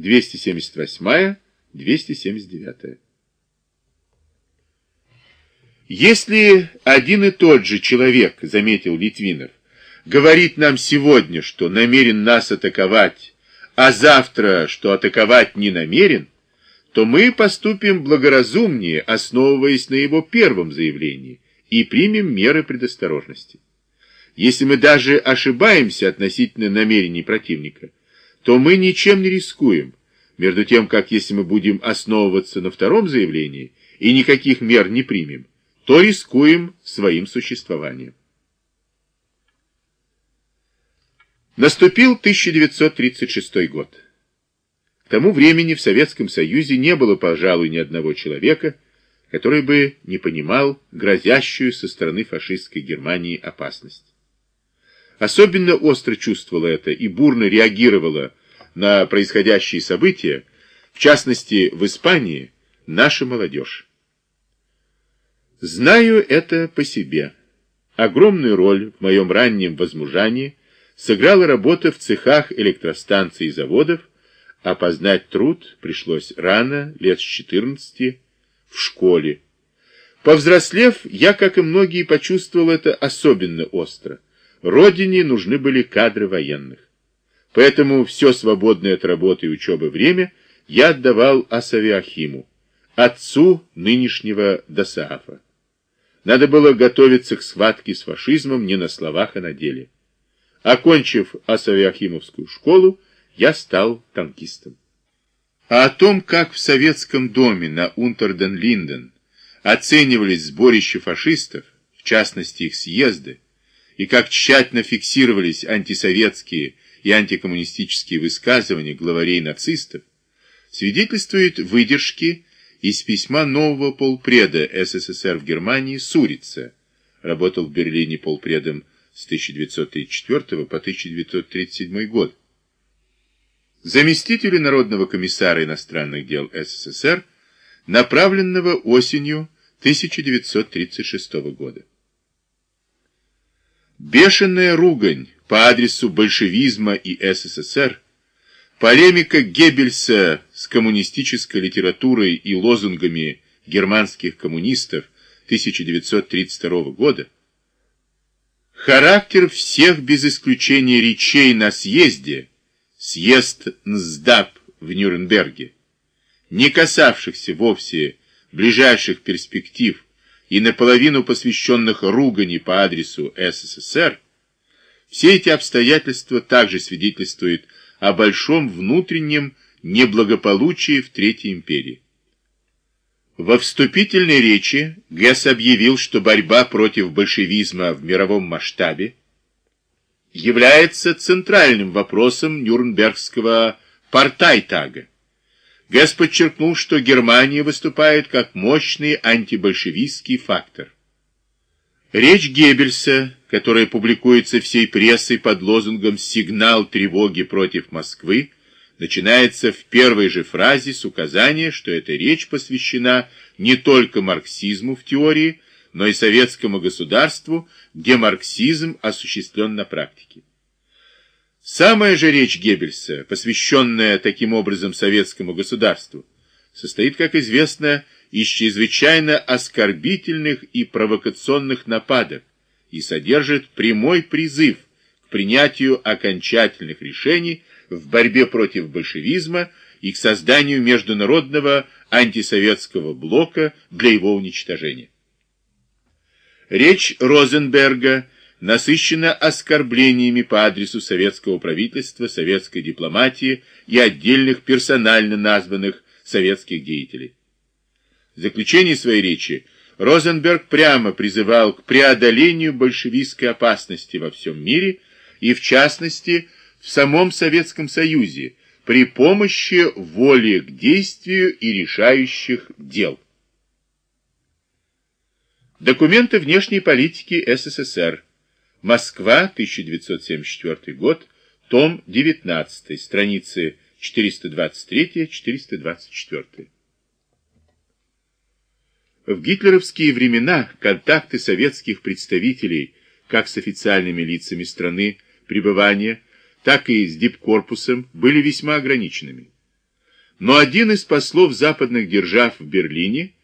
278, 279. Если один и тот же человек, заметил Литвинов, говорит нам сегодня, что намерен нас атаковать, а завтра, что атаковать не намерен, то мы поступим благоразумнее, основываясь на его первом заявлении, и примем меры предосторожности. Если мы даже ошибаемся относительно намерений противника, то мы ничем не рискуем, между тем, как если мы будем основываться на втором заявлении и никаких мер не примем, то рискуем своим существованием. Наступил 1936 год. К тому времени в Советском Союзе не было, пожалуй, ни одного человека, который бы не понимал грозящую со стороны фашистской Германии опасность. Особенно остро чувствовала это и бурно реагировала на происходящие события, в частности в Испании, наша молодежь. Знаю это по себе. Огромную роль в моем раннем возмужании сыграла работа в цехах электростанций и заводов, а познать труд пришлось рано, лет с 14, в школе. Повзрослев, я, как и многие, почувствовал это особенно остро. Родине нужны были кадры военных. Поэтому все свободное от работы и учебы время я отдавал Асавиахиму, отцу нынешнего Досаафа. Надо было готовиться к схватке с фашизмом не на словах, а на деле. Окончив Асавиахимовскую школу, я стал танкистом. А о том, как в советском доме на Унтерден-Линден оценивались сборища фашистов, в частности их съезды, и как тщательно фиксировались антисоветские и антикоммунистические высказывания главарей нацистов, свидетельствуют выдержки из письма нового полпреда СССР в Германии Сурица, работал в Берлине полпредом с 1934 по 1937 год, заместителю Народного комиссара иностранных дел СССР, направленного осенью 1936 года. Бешеная ругань по адресу большевизма и СССР, полемика Геббельса с коммунистической литературой и лозунгами германских коммунистов 1932 года, характер всех без исключения речей на съезде, съезд НСДАП в Нюрнберге, не касавшихся вовсе ближайших перспектив и наполовину посвященных ругани по адресу СССР, все эти обстоятельства также свидетельствуют о большом внутреннем неблагополучии в Третьей империи. Во вступительной речи Гесс объявил, что борьба против большевизма в мировом масштабе является центральным вопросом Нюрнбергского партайтага. Гесс подчеркнул, что Германия выступает как мощный антибольшевистский фактор. Речь Геббельса, которая публикуется всей прессой под лозунгом «Сигнал тревоги против Москвы», начинается в первой же фразе с указания, что эта речь посвящена не только марксизму в теории, но и советскому государству, где марксизм осуществлен на практике. Самая же речь Геббельса, посвященная таким образом советскому государству, состоит, как известно, из чрезвычайно оскорбительных и провокационных нападок и содержит прямой призыв к принятию окончательных решений в борьбе против большевизма и к созданию международного антисоветского блока для его уничтожения. Речь Розенберга насыщена оскорблениями по адресу советского правительства, советской дипломатии и отдельных персонально названных советских деятелей. В заключении своей речи Розенберг прямо призывал к преодолению большевистской опасности во всем мире и, в частности, в самом Советском Союзе при помощи воли к действию и решающих дел. Документы внешней политики СССР. Москва, 1974 год, том 19, страницы 423-424. В гитлеровские времена контакты советских представителей как с официальными лицами страны пребывания, так и с дипкорпусом были весьма ограниченными. Но один из послов западных держав в Берлине